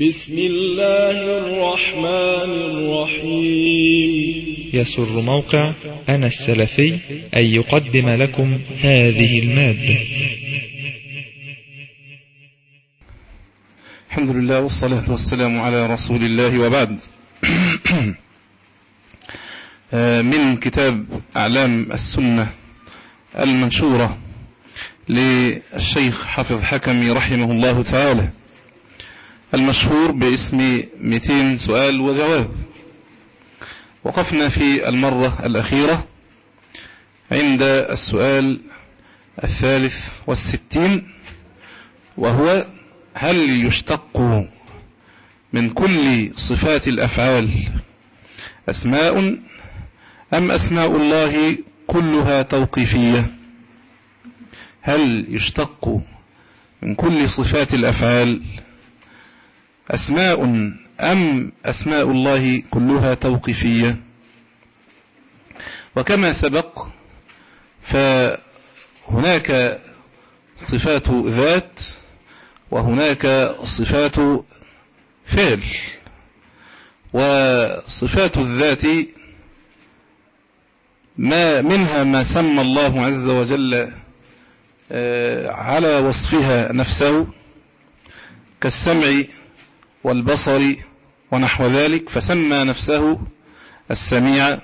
بسم الله الرحمن الرحيم. يسر موقع أنا السلفي أن يقدم لكم هذه المادة. الحمد لله والصلاة والسلام على رسول الله وبعد. من كتاب أعلام السنة المنشورة للشيخ حافظ حكمي رحمه الله تعالى. المشهور باسم 200 سؤال وجواب. وقفنا في المرة الأخيرة عند السؤال الثالث والستين وهو هل يشتق من كل صفات الأفعال أسماء أم أسماء الله كلها توقيفية؟ هل يشتق من كل صفات الأفعال أسماء أم أسماء الله كلها توقيفية؟ وكما سبق فهناك صفات ذات وهناك صفات فعل. وصفات الذات ما منها ما سمى الله عز وجل على وصفها نفسه كالسمع والبصر ونحو ذلك فسمى نفسه السميع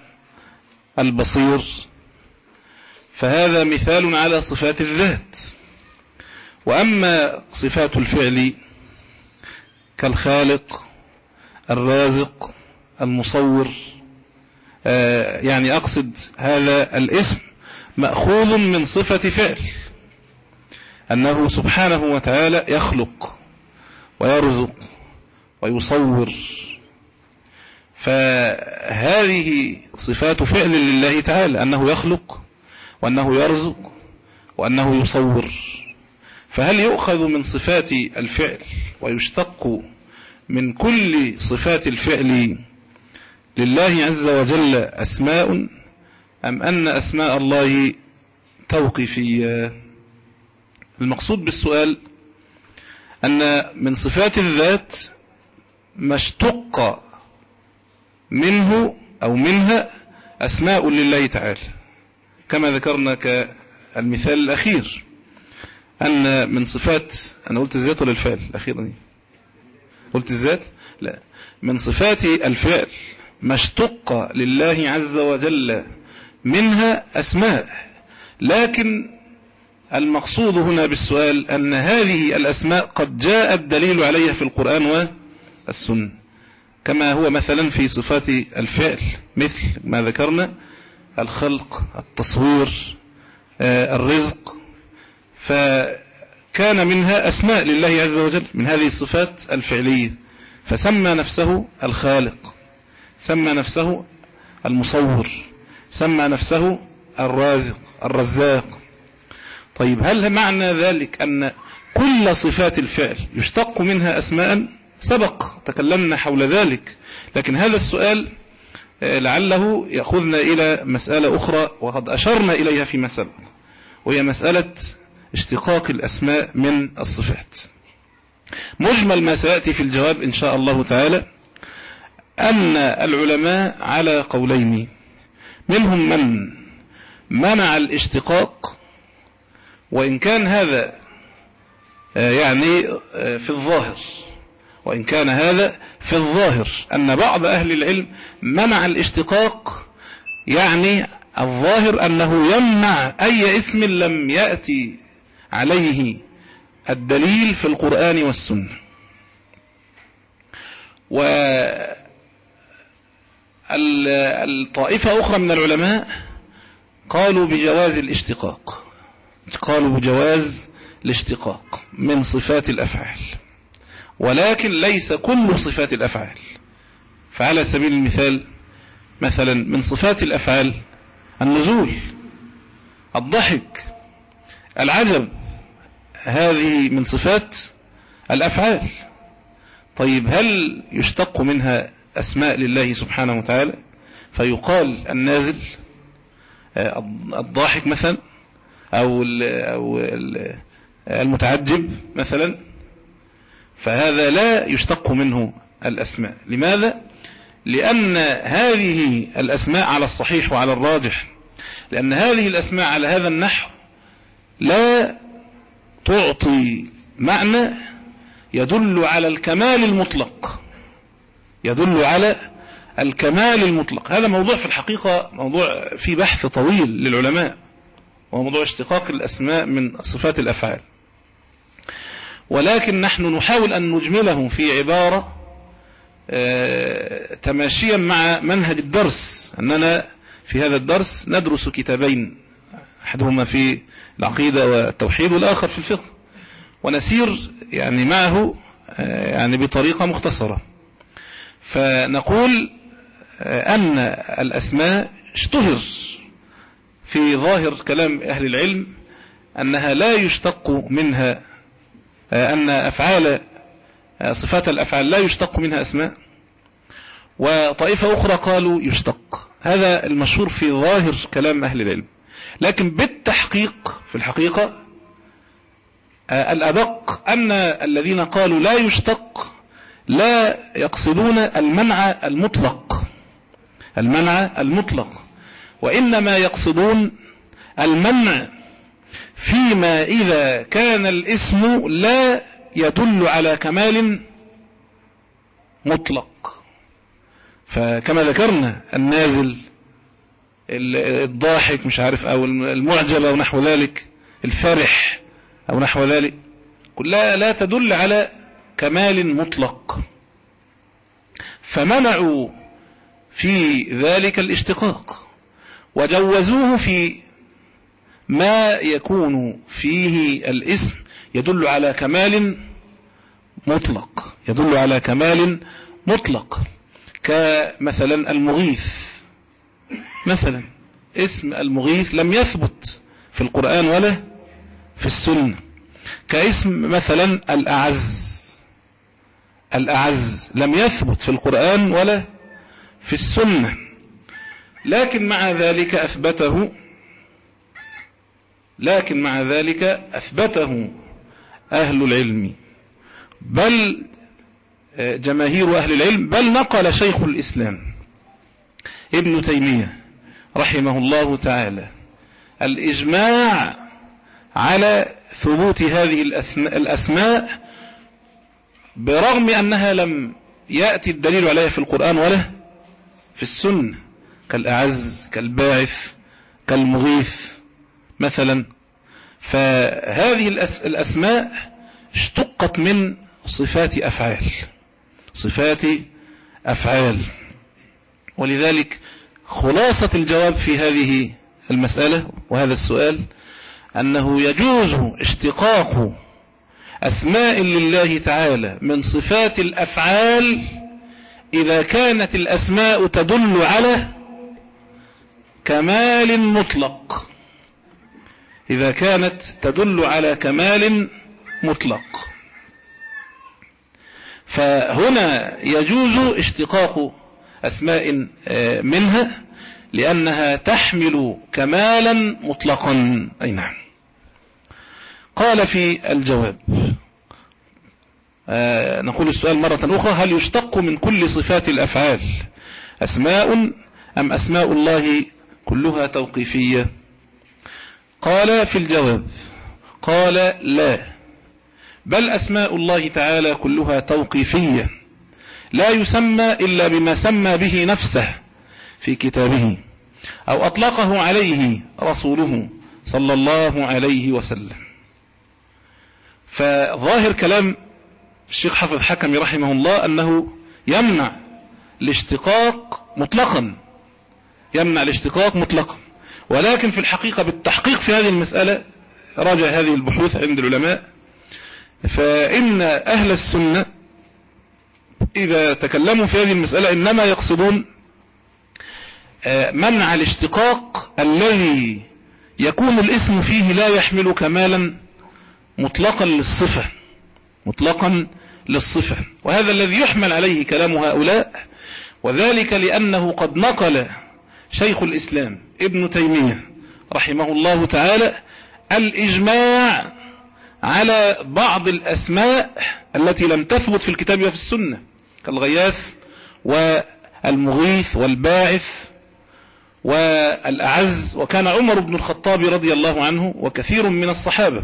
البصير. فهذا مثال على صفات الذات. وأما صفات الفعل كالخالق الرازق المصور يعني أقصد هذا الاسم مأخوذ من صفة فعل أنه سبحانه وتعالى يخلق ويرزق. ويصور. فهذه صفات فعل لله تعالى أنه يخلق وأنه يرزق وأنه يصور. فهل يؤخذ من صفات الفعل ويشتق من كل صفات الفعل لله عز وجل أسماء أم أن أسماء الله توقيفية؟ المقصود بالسؤال أن من صفات الذات ما اشتق منه أو منها أسماء لله تعالى. كما ذكرنا كالمثال الأخير أن من صفات أنا قلت الذات ولا الفعل؟ الأخيرة دي. قلت الذات؟ لا. من صفات الفعل ما اشتق لله عز وجل منها أسماء لكن المقصود هنا بالسؤال أن هذه الأسماء قد جاء الدليل عليها في القرآن والسنة كما هو مثلا في صفات الفعل مثل ما ذكرنا الخلق التصوير الرزق. فكان منها أسماء لله عز وجل من هذه الصفات الفعلية. فسمى نفسه الخالق سمى نفسه المصور سمى نفسه الرازق الرزاق. طيب هل معنى ذلك أن كل صفات الفعل يشتق منها أسماء؟ سبق تكلمنا حول ذلك. لكن هذا السؤال لعله يأخذنا إلى مسألة أخرى وقد أشرنا إليها فيما سبق وهي مسألة اشتقاق الأسماء من الصفات. مجمل ما سيأتي في الجواب إن شاء الله تعالى أن العلماء على قولين منهم من منع الاشتقاق وإن كان هذا يعني في الظاهر. وإن كان هذا في الظاهر أن بعض أهل العلم منع الاشتقاق يعني الظاهر أنه يمنع أي اسم لم يأتي عليه الدليل في القرآن والسنة. والطائفة أخرى من العلماء قالوا بجواز الاشتقاق قالوا بجواز الاشتقاق من صفات الأفعال. ولكن ليس كل صفات الأفعال. فعلى سبيل المثال مثلا من صفات الأفعال النزول الضحك العجب هذه من صفات الأفعال. طيب هل يشتق منها أسماء لله سبحانه وتعالى؟ فيقال النازل الضاحك مثلا أو المتعجب مثلا. فهذا لا يشتق منه الأسماء. لماذا؟ لأن هذه الأسماء على الصحيح وعلى الراجح. لأن هذه الأسماء على هذا النحو لا تعطي معنى يدل على الكمال المطلق. يدل على الكمال المطلق. هذا موضوع في الحقيقة موضوع في بحث طويل للعلماء. وموضوع اشتقاق الأسماء من صفات الأفعال. ولكن نحن نحاول أن نجمله في عبارة آه، تماشيا مع منهج الدرس. أننا في هذا الدرس ندرس كتابين أحدهما في العقيدة والتوحيد والآخر في الفقه. ونسير يعني معه آه، يعني بطريقة مختصرة. فنقول آه، أن الأسماء اشتهر في ظاهر كلام أهل العلم أنها لا يشتق منها أن أفعال صفات الأفعال لا يشتق منها أسماء وطائفة أخرى قالوا يشتق. هذا المشهور في ظاهر كلام أهل العلم. لكن بالتحقيق في الحقيقة الأدق أن الذين قالوا لا يشتق لا يقصدون المنع المطلق. المنع المطلق. وإنما يقصدون المنع فيما إذا كان الاسم لا يدل على كمال مطلق. فكما ذكرنا النازل الضاحك مش عارف أو المعجب أو نحو ذلك الفرح أو نحو ذلك كلها لا تدل على كمال مطلق. فمنعوا في ذلك الاشتقاق وجوزوه في ما يكون فيه الاسم يدل على كمال مطلق يدل على كمال مطلق. كمثلا المغيث مثلا اسم المغيث لم يثبت في القرآن ولا في السنة. كاسم مثلا الأعز الأعز لم يثبت في القرآن ولا في السنة. لكن مع ذلك أثبته لكن مع ذلك أثبته أهل العلم. بل جماهير أهل العلم بل نقل شيخ الإسلام ابن تيمية رحمه الله تعالى الإجماع على ثبوت هذه الأسماء برغم أنها لم يأتي الدليل عليها في القرآن ولا في السنة كالأعز كالباعث كالمغيث. مثلا فهذه الأسماء اشتقت من صفات أفعال صفات أفعال. ولذلك خلاصة الجواب في هذه المسألة وهذا السؤال أنه يجوز اشتقاق أسماء لله تعالى من صفات الأفعال إذا كانت الأسماء تدل على كمال مطلق. إذا كانت تدل على كمال مطلق. فهنا يجوز اشتقاق أسماء آه، منها لأنها تحمل كمالا مطلقا. أي نعم. قال في الجواب آه، نقول السؤال مرة أخرى هل يشتق من كل صفات الأفعال أسماء أم أسماء الله كلها توقيفية؟ قال في الجواب قال لا. بل أسماء الله تعالى كلها توقيفية لا يسمى إلا بما سمى به نفسه في كتابه أو أطلقه عليه رسوله صلى الله عليه وسلم. فظاهر كلام الشيخ حفظ حكمي رحمه الله أنه يمنع الاشتقاق مطلقا يمنع الاشتقاق مطلقا. ولكن في الحقيقة بالتحقيق في هذه المسألة راجع هذه البحوث عند العلماء فإن أهل السنة إذا تكلموا في هذه المسألة إنما يقصدون آه، منع الاشتقاق الذي يكون الاسم فيه لا يحمل كمالا مطلقا للصفة مطلقا للصفة. وهذا الذي يحمل عليه كلام هؤلاء وذلك لأنه قد نقل شيخ الإسلام ابن تيمية رحمه الله تعالى الإجماع على بعض الأسماء التي لم تثبت في الكتاب وفي السنة كالغياث والمغيث والباعث والأعز وكان عمر بن الخطاب رضي الله عنه وكثير من الصحابة.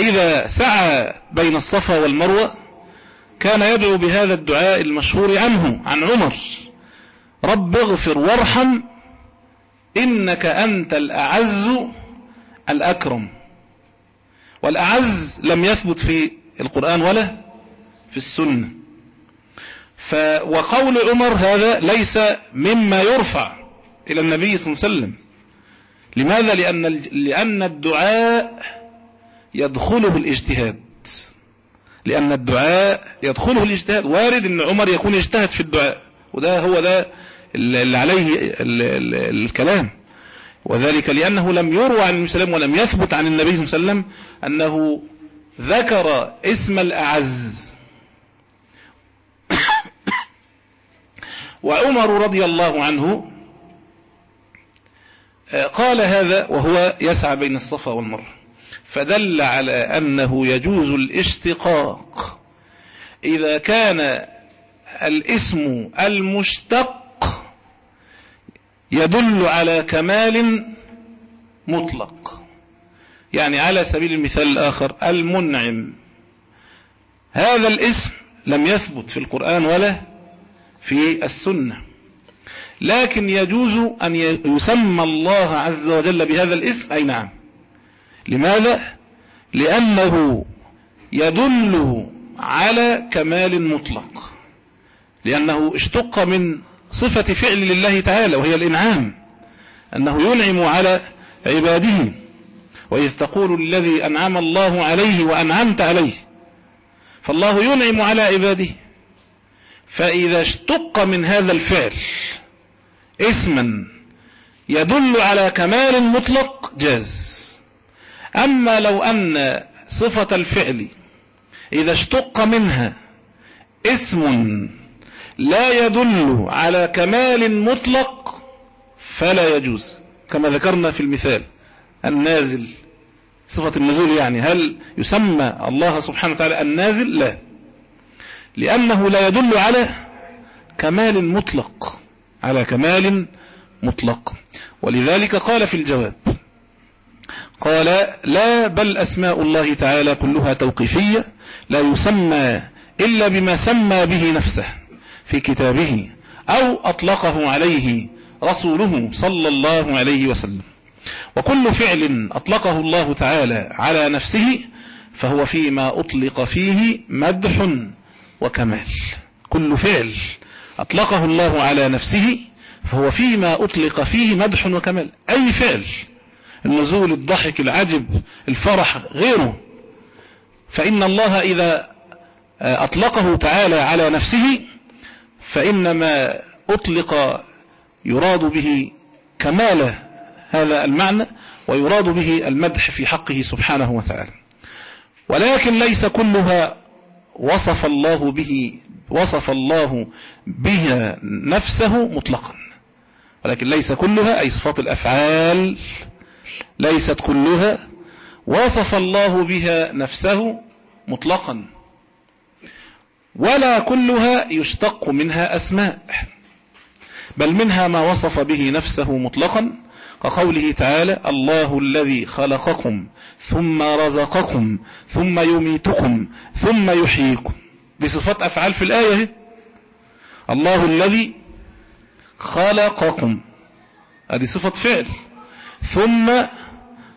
إذا سعى بين الصفا والمروة كان يدعو بهذا الدعاء المشهور عنه عن عمر. رب اغفر وارحم إنك أنت الأعز الأكرم. والأعز لم يثبت في القرآن ولا في السنة. ف وقول عمر هذا ليس مما يرفع إلى النبي صلى الله عليه وسلم. لماذا؟ لأن, لأن الدعاء يدخله الاجتهاد. لأن الدعاء يدخله الاجتهاد. وارد أن عمر يكون اجتهد في الدعاء. وده هو ده اللي عليه الكلام. وذلك لأنه لم يروى عن النبي صلى الله عليه وسلم ولم يثبت عن النبي صلى الله عليه وسلم أنه ذكر اسم الأعز. وعمر رضي الله عنه آه، قال هذا وهو يسعى بين الصفا والمروة. فدل على أنه يجوز الاشتقاق. إذا كان الاسم المشتق يدل على كمال مطلق. يعني على سبيل المثال الآخر المنعم. هذا الاسم لم يثبت في القرآن ولا في السنة. لكن يجوز أن يسمى الله عز وجل بهذا الاسم. أي نعم. لماذا؟ لأنه يدل على كمال مطلق. لأنه اشتق من صفة فعل لله تعالى وهي الإنعام أنه ينعم على عباده. وإذ تقول الذي أنعم الله عليه وأنعمت عليه فالله ينعم على عباده. فإذا اشتق من هذا الفعل اسما يدل على كمال مطلق جاز. أما لو أن صفة الفعل إذا اشتق منها اسم لا يدل على كمال مطلق فلا يجوز. كما ذكرنا في المثال النازل صفة النزول يعني هل يسمى الله سبحانه وتعالى النازل؟ لا. لأنه لا يدل على كمال مطلق على كمال مطلق. ولذلك قال في الجواب قال لا بل أسماء الله تعالى كلها توقيفية لا يسمى إلا بما سمى به نفسه. في كتابه أو أطلقه عليه رسوله صلى الله عليه وسلم. وكل فعل أطلقه الله تعالى على نفسه فهو فيما أطلق فيه مدح وكمال. كل فعل أطلقه الله على نفسه فهو فيما أطلق فيه مدح وكمال. أي فعل النزول الضحك العجب الفرح غيره. فإن الله إذا أطلقه تعالى على نفسه فإنما أطلق يراد به كمال هذا المعنى ويراد به المدح في حقه سبحانه وتعالى. ولكن ليس كلها وصف الله به وصف الله بها نفسه مطلقا. ولكن ليس كلها أي صفات الأفعال ليست كلها وصف الله بها نفسه مطلقا. ولا كلها يشتق منها أسماء بل منها ما وصف به نفسه مطلقا كقوله تعالى الله الذي خلقكم ثم رزقكم ثم يميتكم ثم يحييكم دي صفات أفعال في الآية الله الذي خلقكم هذه صفة فعل. ثم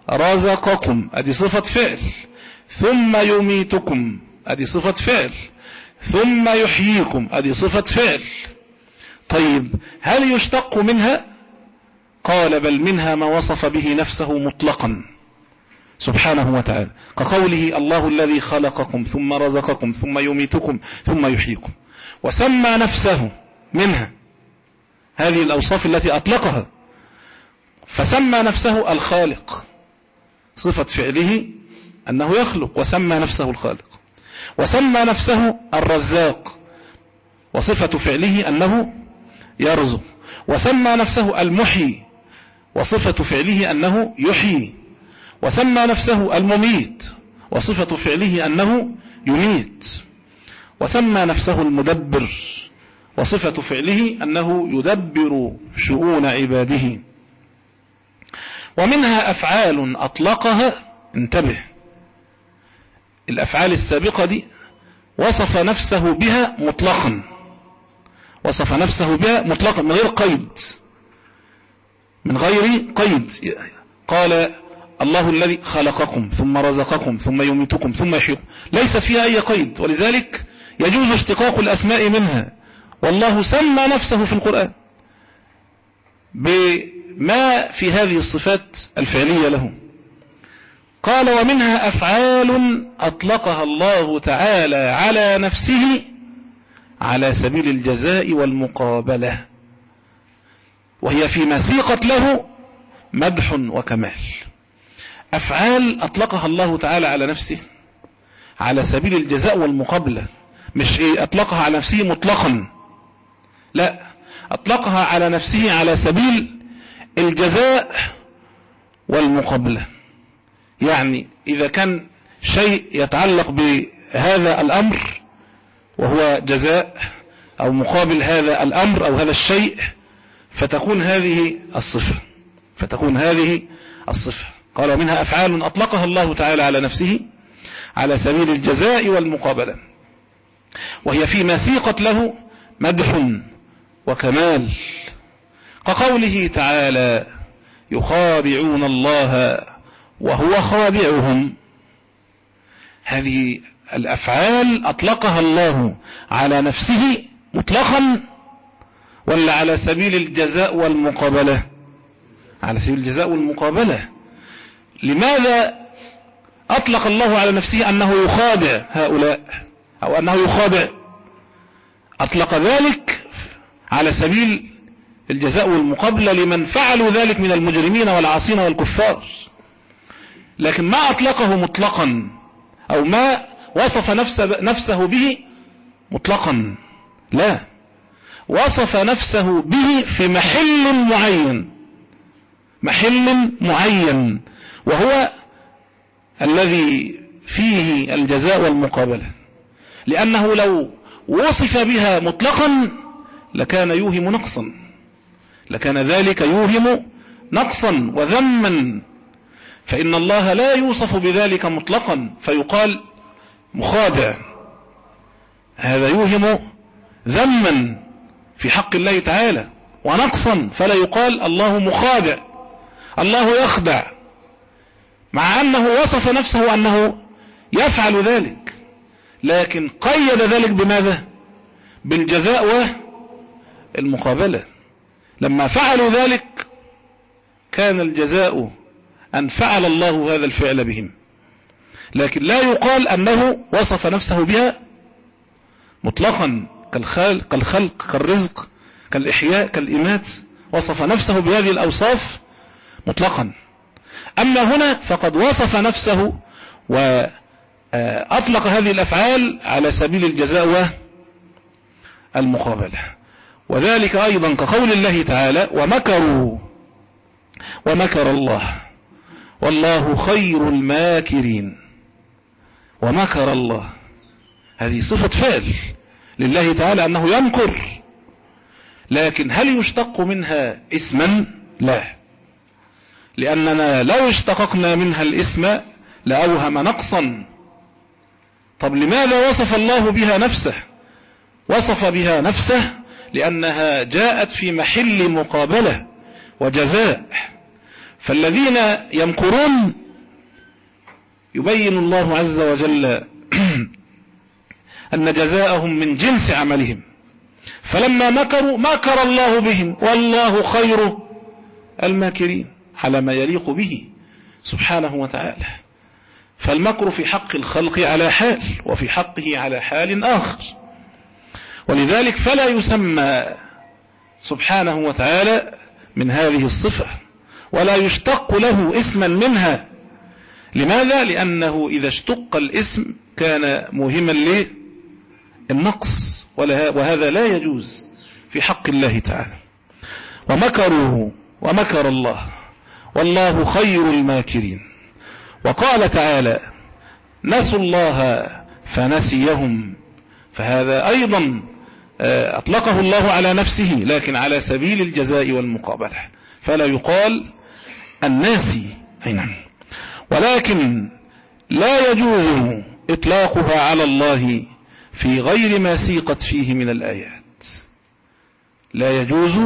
رزقكم أدي صفة فعل. ثم يميتكم أدي صفة فعل. ثم يحييكم. ادي صفة فعل. طيب هل يشتق منها؟ قال بل منها ما وصف به نفسه مطلقا. سبحانه وتعالى. كقوله الله الذي خلقكم ثم رزقكم ثم يميتكم ثم يحييكم. وسمى نفسه منها. هذه الأوصاف التي أطلقها. فسمى نفسه الخالق. صفة فعله أنه يخلق وسمى نفسه الخالق. وسمى نفسه الرزاق وصفة فعله أنه يرزق. وسمى نفسه المحيي وصفة فعله أنه يحيي. وسمى نفسه المميت وصفة فعله أنه يميت. وسمى نفسه المدبر وصفة فعله أنه يدبر شؤون عباده. ومنها أفعال أطلقها انتبه الأفعال السابقة دي وصف نفسه بها مطلقا. وصف نفسه بها مطلقا من غير قيد. من غير قيد. قال الله الذي خلقكم ثم رزقكم ثم يميتكم ثم يحييكم. ليس فيها أي قيد. ولذلك يجوز اشتقاق الأسماء منها. والله سمى نفسه في القرآن بما في هذه الصفات الفعلية له. قال ومنها أفعال أطلقها الله تعالى على نفسه على سبيل الجزاء والمقابلة. وهي فيما سيقت له مدح وكمال. أفعال أطلقها الله تعالى على نفسه على سبيل الجزاء والمقابلة. مش إيه أطلقها على نفسه مطلقا. لا أطلقها على نفسه على سبيل الجزاء والمقابلة. يعني إذا كان شيء يتعلق بهذا الأمر وهو جزاء أو مقابل هذا الأمر أو هذا الشيء فتكون هذه الصفة. فتكون هذه الصفة. قال منها أفعال أطلقها الله تعالى على نفسه على سبيل الجزاء والمقابلة. وهي فيما سيقت له مدح وكمال. كقوله تعالى يخادعون الله وهو خادعهم. هذه الأفعال أطلقها الله على نفسه مطلقا ولا على سبيل الجزاء والمقابلة. على سبيل الجزاء والمقابلة. لماذا أطلق الله على نفسه أنه يخادع هؤلاء أو أنه يخادع أطلق ذلك على سبيل الجزاء والمقابلة لمن فعلوا ذلك من المجرمين والعاصين والكفار. لكن ما أطلقه مطلقا أو ما وصف نفسه به مطلقا لا. وصف نفسه به في محل معين محل معين وهو الذي فيه الجزاء والمقابلة. لأنه لو وصف بها مطلقا لكان يوهم نقصا لكان ذلك يوهم نقصا وذما. فإن الله لا يوصف بذلك مطلقا فيقال مخادع. هذا يوهم ذما في حق الله تعالى ونقصا فلا يقال الله مخادع الله يخدع مع أنه وصف نفسه أنه يفعل ذلك. لكن قيد ذلك بماذا؟ بالجزاء والمقابلة. لما فعلوا ذلك كان الجزاء أن فعل الله هذا الفعل بهم. لكن لا يقال أنه وصف نفسه بها مطلقا كالخلق, كالخلق كالرزق كالإحياء كالإمات. وصف نفسه بهذه الأوصاف مطلقا. أما هنا فقد وصف نفسه وأطلق هذه الأفعال على سبيل الجزاء والمقابلة وذلك أيضا كقول الله تعالى ومكروا ومكر الله والله خير الماكرين. ومكر الله. هذه صفة فعل لله تعالى أنه يمكر. لكن هل يشتق منها اسما؟ لا. لأننا لو اشتققنا منها الاسم لأوهم نقصا. طب لماذا وصف الله بها نفسه؟ وصف بها نفسه لأنها جاءت في محل مقابلة وجزاء. فالذين يمكرون يبين الله عز وجل أن جزاءهم من جنس عملهم. فلما مكروا مكر الله بهم. والله خير الماكرين على ما يليق به سبحانه وتعالى. فالمكر في حق الخلق على حال وفي حقه على حال آخر. ولذلك فلا يسمى سبحانه وتعالى من هذه الصفة. ولا يشتق له اسما منها. لماذا؟ لأنه إذا اشتق الاسم كان مهما للنقص وهذا لا يجوز في حق الله تعالى. ومكروا ومكر الله والله خير الماكرين. وقال تعالى نسوا الله فنسيهم. فهذا أيضا آه، أطلقه الله على نفسه لكن على سبيل الجزاء والمقابلة. فلا يقال الناسي أي نعم ولكن لا يجوز إطلاقها على الله في غير ما سيقت فيه من الآيات. لا يجوز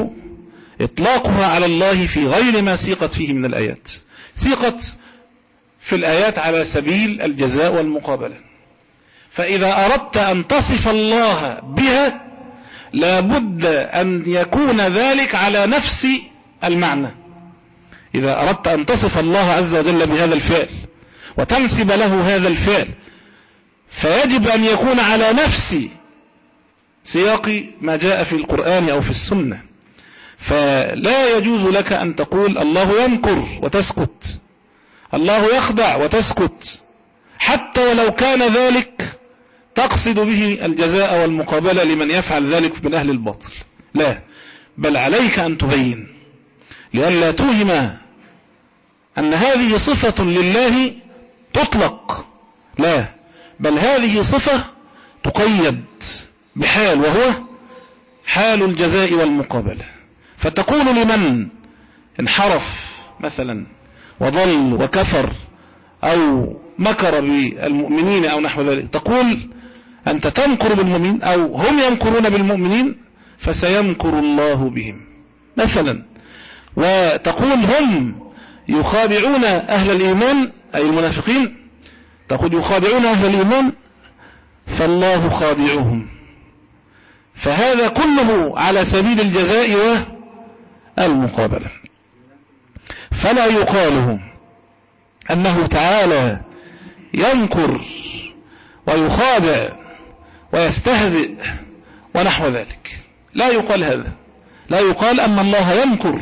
إطلاقها على الله في غير ما سيقت فيه من الآيات. سيقت في الآيات على سبيل الجزاء والمقابلة. فإذا أردت أن تصف الله بها لابد أن يكون ذلك على نفس المعنى. إذا أردت أن تصف الله عز وجل بهذا الفعل وتنسب له هذا الفعل فيجب أن يكون على نفس سياق ما جاء في القرآن أو في السنة. فلا يجوز لك أن تقول الله ينكر وتسكت الله يخدع وتسكت حتى ولو كان ذلك تقصد به الجزاء والمقابلة لمن يفعل ذلك من أهل الباطل. لا بل عليك أن تبين لئلا توهم أن هذه صفة لله تطلق. لا بل هذه صفة تقيد بحال وهو حال الجزاء والمقابلة. فتقول لمن؟ انحرف مثلا وضل وكفر أو مكر بالمؤمنين أو نحو ذلك. تقول أنت تمكر بالمؤمنين أو هم يمكرون بالمؤمنين فسيمكر الله بهم. مثلا وتقول هم يخادعون أهل الإيمان أي المنافقين. تقول يخادعون أهل الإيمان فالله خادعهم. فهذا كله على سبيل الجزاء والمقابلة فلا يقال أنه تعالى ينكر ويخادع ويستهزئ ونحو ذلك. لا يقال هذا. لا يقال أن الله ينكر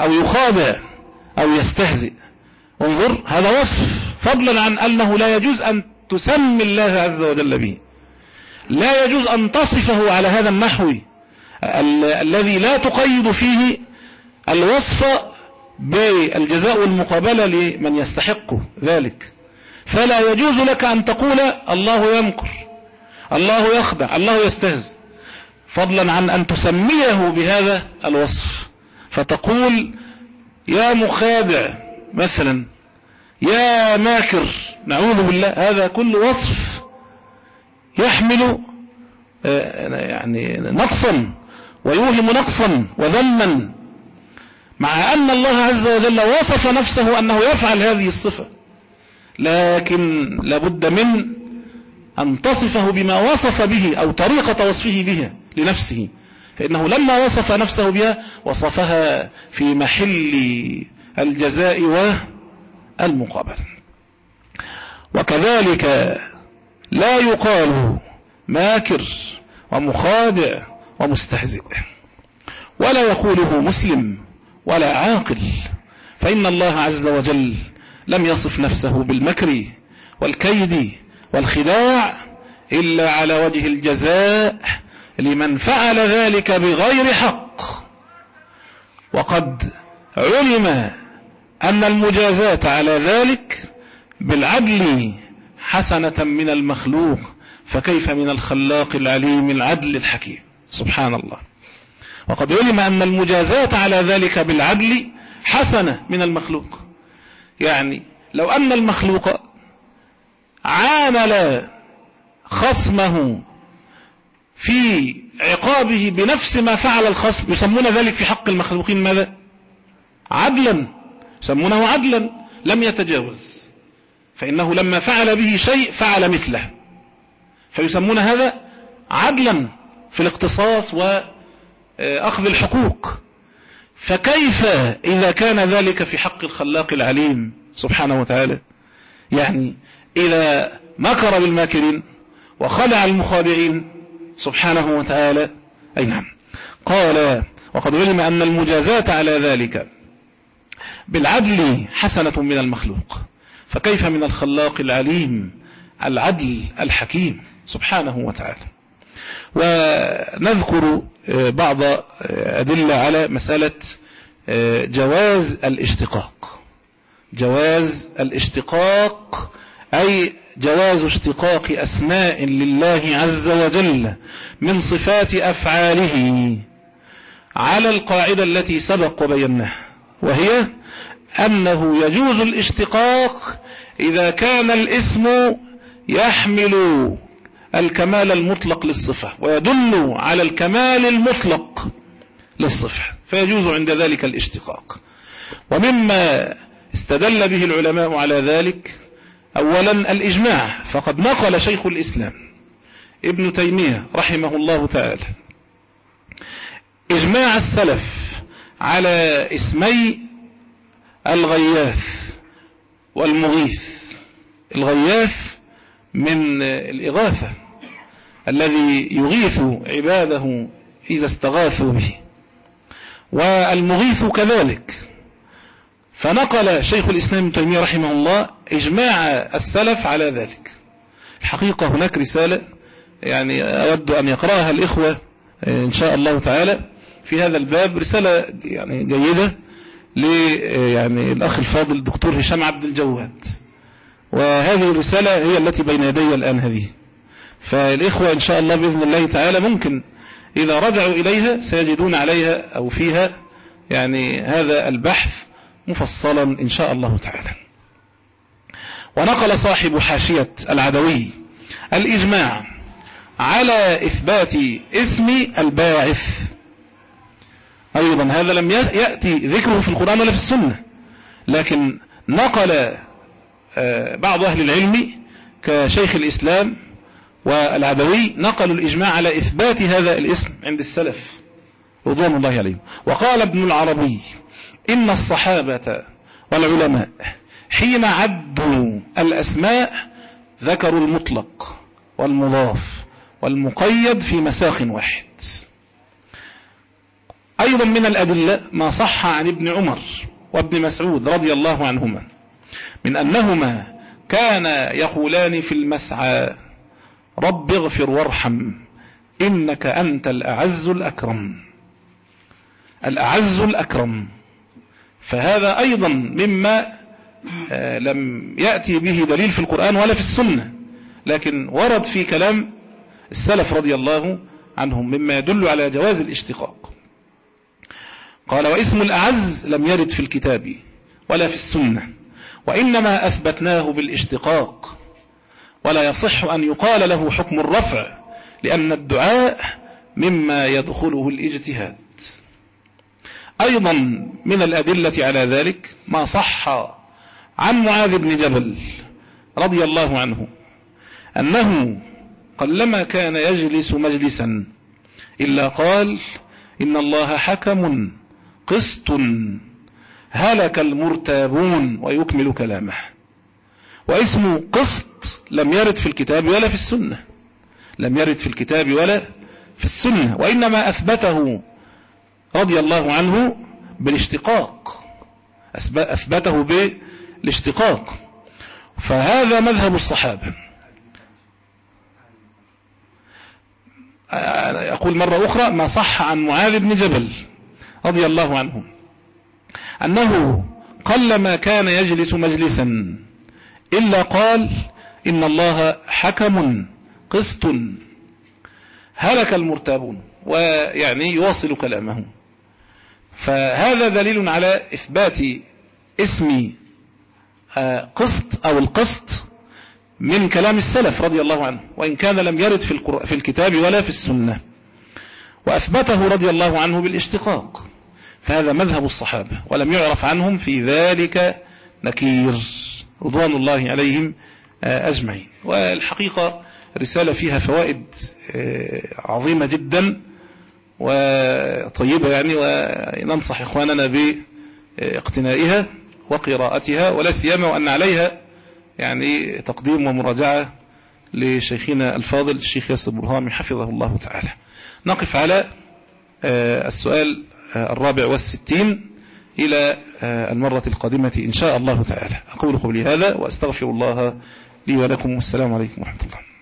أو يخادع أو يستهزئ. انظر هذا وصف فضلا عن أنه لا يجوز أن تسمي الله عز وجل به. لا يجوز أن تصفه على هذا النحو الذي لا تقيد فيه الوصف بالجزاء والمقابلة لمن يستحق ذلك. فلا يجوز لك أن تقول الله يمكر الله يخدع الله يستهزئ. فضلا عن أن تسميه بهذا الوصف. فتقول يا مخادع مثلا يا ماكر نعوذ بالله هذا كل وصف يحمل آه، يعني نقصا ويوهم نقصا وذما مع أن الله عز وجل وصف نفسه أنه يفعل هذه الصفة. لكن لابد من أن تصفه بما وصف به أو طريقة وصفه بها لنفسه. فإنه لما وصف نفسه بها وصفها في محل الجزاء والمقابل وكذلك لا يقال ماكر ومخادع ومستهزئ ولا يقوله مسلم ولا عاقل فإن الله عز وجل لم يصف نفسه بالمكر والكيد والخداع إلا على وجه الجزاء لمن فعل ذلك بغير حق. وقد علم أن المجازات على ذلك بالعدل حسنة من المخلوق فكيف من الخلاق العليم العدل الحكيم؟ سبحان الله وقد علم أن المجازات على ذلك بالعدل حسنة من المخلوق. يعني لو أن المخلوق عامل خصمه في عقابه بنفس ما فعل الخصم يسمون ذلك في حق المخلوقين ماذا؟ عدلا يسمونه عدلا لم يتجاوز. فإنه لما فعل به شيء فعل مثله. فيسمون هذا عدلا في الاقتصاص وأخذ الحقوق. فكيف إذا كان ذلك في حق الخلاق العليم سبحانه وتعالى؟ يعني إذا مكر بالماكرين وخلع المخادعين سبحانه وتعالى. أي نعم. قال وقد علم أن المجازات على ذلك بالعدل حسنة من المخلوق. فكيف من الخلاق العليم؟ العدل الحكيم سبحانه وتعالى. ونذكر آه، بعض آه، أدلة على مسألة آه، جواز الاشتقاق. جواز الاشتقاق أي جواز اشتقاق أسماء لله عز وجل من صفات أفعاله على القاعدة التي سبق وبيناها وهي أنه يجوز الاشتقاق إذا كان الاسم يحمل الكمال المطلق للصفة ويدل على الكمال المطلق للصفة فيجوز عند ذلك الاشتقاق. ومما استدل به العلماء على ذلك أولا الإجماع فقد نقل شيخ الإسلام ابن تيمية رحمه الله تعالى. إجماع السلف على اسمي الغياث والمغيث. الغياث من الإغاثة الذي يغيث عباده إذا استغاثوا به والمغيث كذلك. فنقل شيخ الإسلام ابن تيمية رحمه الله إجماع السلف على ذلك. الحقيقة هناك رسالة يعني أود أن يقرأها الإخوة إن شاء الله تعالى في هذا الباب. رسالة يعني جيدة يعني الأخ الفاضل الدكتور هشام عبد الجواد. وهذه الرسالة هي التي بين يدي الآن هذه. فالإخوة إن شاء الله بإذن الله تعالى ممكن إذا رجعوا إليها سيجدون عليها أو فيها يعني هذا البحث. مفصلا إن شاء الله تعالى. ونقل صاحب حاشية العدوي الإجماع على إثبات اسم الباعث. أيضا هذا لم يأتي ذكره في القرآن ولا في السنة لكن نقل آه، بعض أهل العلم كشيخ الإسلام والعدوي نقلوا الإجماع على إثبات هذا الاسم عند السلف. رضوان الله عليهم. وقال ابن العربي إن الصحابة والعلماء حين عدوا الأسماء ذكروا المطلق والمضاف والمقيد في مساخ واحد. أيضا من الأدلة ما صح عن ابن عمر وابن مسعود رضي الله عنهما من أنهما كان يقولان في المسعى رب اغفر وارحم إنك أنت الأعز الأكرم. الأعز الأكرم. فهذا أيضا مما آه، لم يأتي به دليل في القرآن ولا في السنة. لكن ورد في كلام السلف رضي الله عنهم مما يدل على جواز الاشتقاق. قال واسم الأعز لم يرد في الكتاب ولا في السنة وإنما أثبتناه بالاشتقاق. ولا يصح أن يقال له حكم الرفع لأن الدعاء مما يدخله الاجتهاد. أيضا من الأدلة على ذلك ما صح عن معاذ بن جبل رضي الله عنه أنه قلما كان يجلس مجلسا إلا قال إن الله حكم قسط هلك المرتابون ويكمل كلامه. واسم قسط لم يرد في الكتاب ولا في السنة لم يرد في الكتاب ولا في السنة وإنما أثبته رضي الله عنه بالاشتقاق. أثبته بالاشتقاق. فهذا مذهب الصحابة. أقول مرة أخرى ما صح عن معاذ بن جبل رضي الله عنه. أنه قلما كان يجلس مجلسا إلا قال إن الله حكم قسط. هلك المرتابون ويعني يواصل كلامه فهذا دليل على إثبات اسم آه، قسط أو القسط من كلام السلف رضي الله عنه وإن كان لم يرد في الكتاب ولا في السنة. وأثبته رضي الله عنه بالاشتقاق. فهذا مذهب الصحابة ولم يعرف عنهم في ذلك نكير. رضوان الله عليهم آه، أجمعين. والحقيقة رسالة فيها فوائد آه، عظيمة جدا. وطيبة يعني وننصح إخواننا باقتنائها وقراءتها ولا سيما وأن عليها يعني تقديم ومراجعة لشيخنا الفاضل الشيخ ياسر برهامي حفظه الله تعالى. نقف على آه، السؤال الرابع والستين إلى المرة القادمة إن شاء الله تعالى. أقول قولي هذا وأستغفر الله لي ولكم والسلام عليكم ورحمة الله.